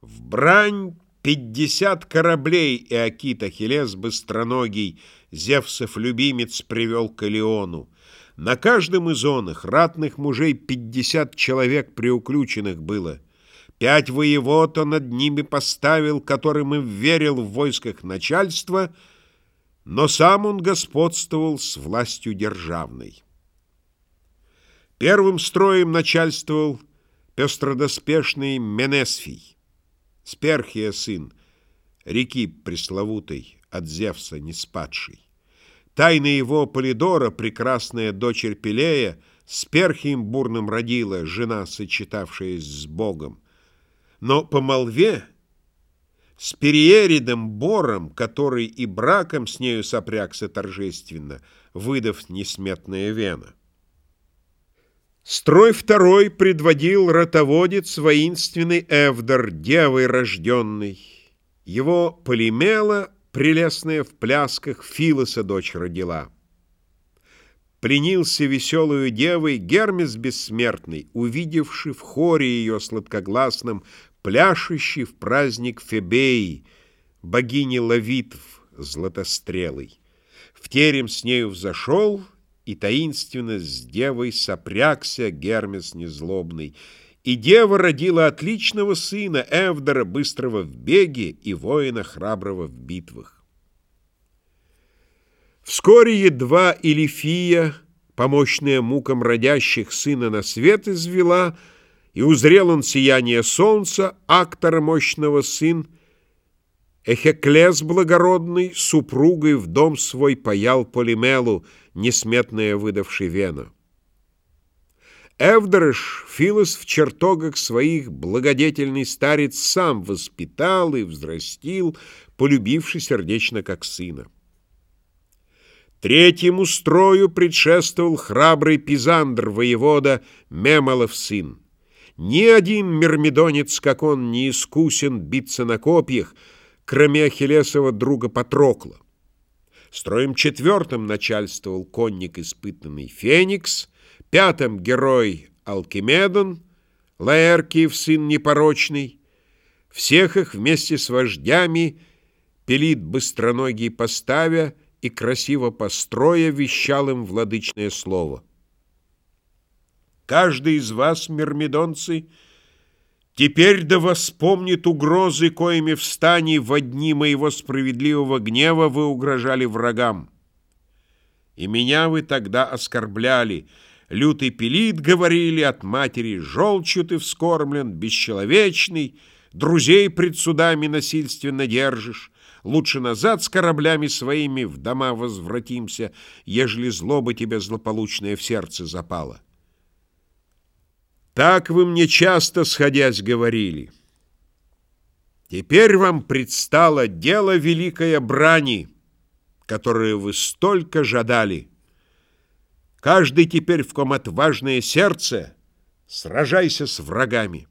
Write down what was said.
В брань пятьдесят кораблей Иокит Ахиллес быстроногий, Зевсов любимец привел к Илиону. На каждом из он их ратных мужей пятьдесят человек приуключенных было. Пять воевод он над ними поставил, которым им верил в войсках начальства, но сам он господствовал с властью державной. Первым строем начальствовал пестродоспешный Менесфий. Сперхия сын, реки пресловутой, от Зевса не спадший. Тайна его Полидора, прекрасная дочерь Пелея, с Перхием бурным родила, жена, сочетавшаяся с Богом. Но по молве с Периеридом Бором, который и браком с нею сопрягся торжественно, выдав несметное вена. Строй второй предводил ротоводец воинственный Эвдор, девой рожденный. Его Полимела, прелестная в плясках, Филоса дочь родила. Пленился веселую девой Гермес бессмертный, увидевший в хоре ее сладкогласном, пляшущий в праздник Фебеи, богини Лавитв златострелый. В терем с нею взошел — и таинственно с девой сопрягся Гермес незлобный. И дева родила отличного сына, Эвдора, быстрого в беге и воина храброго в битвах. Вскоре едва Илифия, помощная мукам родящих сына на свет извела, и узрел он сияние солнца, актора мощного сын, Эхеклес благородный супругой в дом свой паял Полимелу, несметная выдавший вена. Эвдрыш Филос в чертогах своих благодетельный старец сам воспитал и взрастил, полюбивший сердечно как сына. Третьему строю предшествовал храбрый Пизандр, воевода Мемолов сын. Ни один мирмидонец, как он, не искусен биться на копьях, кроме Ахиллесова друга Патрокла. Строем четвертым начальствовал конник испытанный Феникс, пятым герой Алкимедон, Лаэркиев сын непорочный. Всех их вместе с вождями Пелит быстроногий поставя и красиво построя вещал им владычное слово. Каждый из вас, мирмидонцы, — Теперь да воспомнит угрозы, коими в стане в дни моего справедливого гнева вы угрожали врагам. И меня вы тогда оскорбляли. Лютый пелит, говорили, от матери желчью ты вскормлен, бесчеловечный, друзей пред судами насильственно держишь. Лучше назад с кораблями своими в дома возвратимся, ежели злоба тебе злополучное в сердце запала. Так вы мне часто, сходясь, говорили. Теперь вам предстало дело великое брани, которое вы столько жадали. Каждый теперь, в ком отважное сердце, сражайся с врагами.